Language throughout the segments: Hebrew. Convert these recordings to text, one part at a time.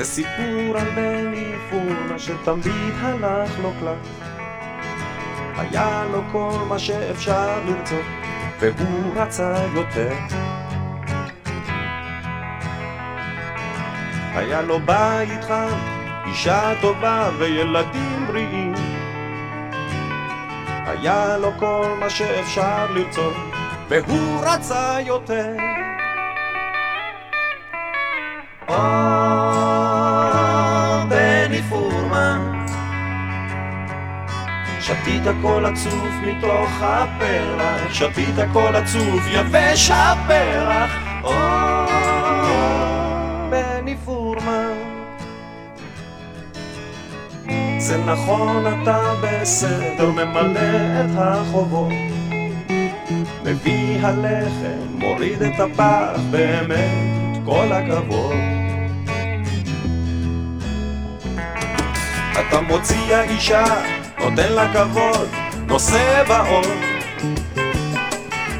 זה סיפור על בני פורמה שתמיד הלך לו כלל. היה לו כל מה שאפשר לרצות, והוא רצה יותר. היה לו בית חם, אישה טובה וילדים בריאים. היה לו כל מה שאפשר לרצות, והוא רצה יותר. או, שתית הכל עצוב מתוך הפרח, שתית הכל עצוב יבש הפרח. או, בני פורמן. זה נכון אתה בסדר, ממלא את החובות. מביא הלחם, מוריד את הפח, באמת כל הכבוד. אתה מוציא האישה, נותן לה כבוד, נושא בעול.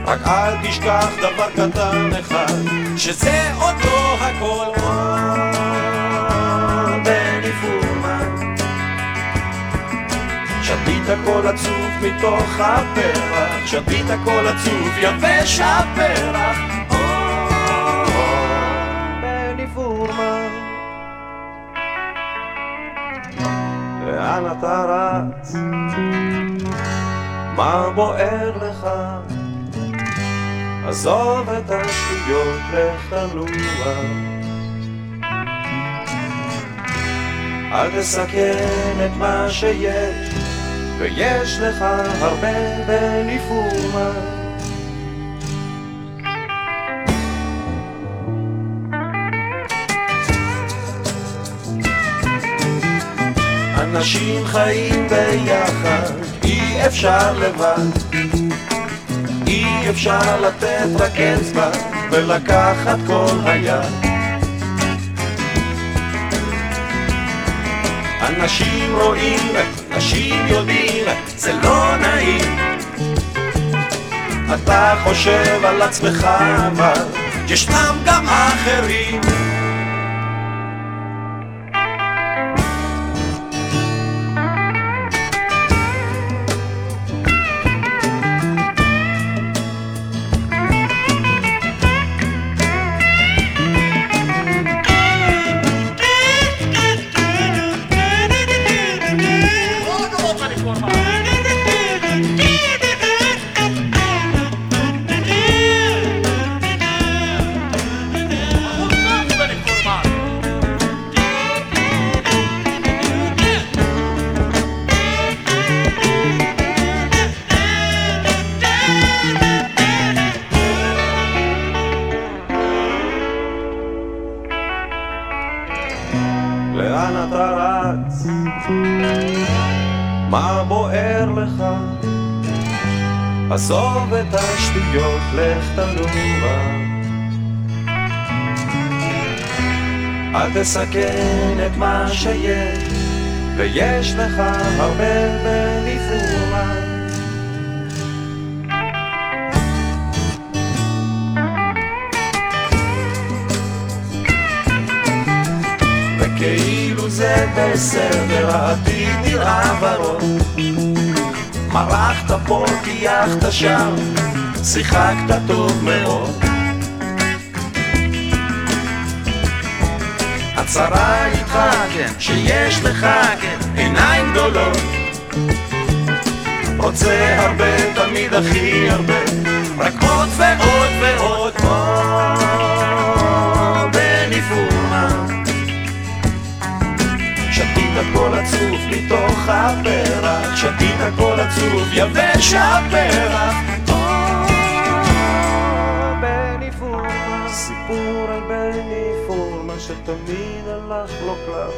רק אל תשכח דבר קטן אחד, שזה עוד לא הכל. שתית הכל עצוב מתוך הפרח, שתית הכל עצוב יבש הפרח. לאן אתה רץ? מה בוער לך? עזוב את השטויות, תנוע. אל תסכן את מה שיש, ויש לך הרבה בניפורמה. אנשים חיים ביחד, אי אפשר לבד. אי אפשר לתת רק אצבע ולקחת כל היד. אנשים רואים, אנשים יודעים, זה לא נעים. אתה חושב על עצמך אבל ישנם גם אחרים. לאן אתה רץ? מה בוער לך? עזוב את השטויות, לך תנוע. אל תסכן את מה שיש, ויש לך הרבה בניפורה. וכאילו זה בסדר, העתיד נראה ורוד. מרחת פה, טייחת שם, שיחקת טוב מאוד. הצרה איתך, כן, שיש לך, כן, עיניים גדולות. רוצה הרבה, תמיד הכי הרבה, רק עוד ועוד ועוד. הכל עצוב מתוך הפרח, שתית הכל עצוב יבש הפרח. סיפור שתמיד הלך לו קלף.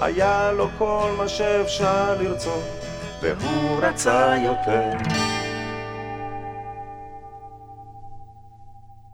היה לו כל מה שאפשר לרצות, והוא רצה יותר.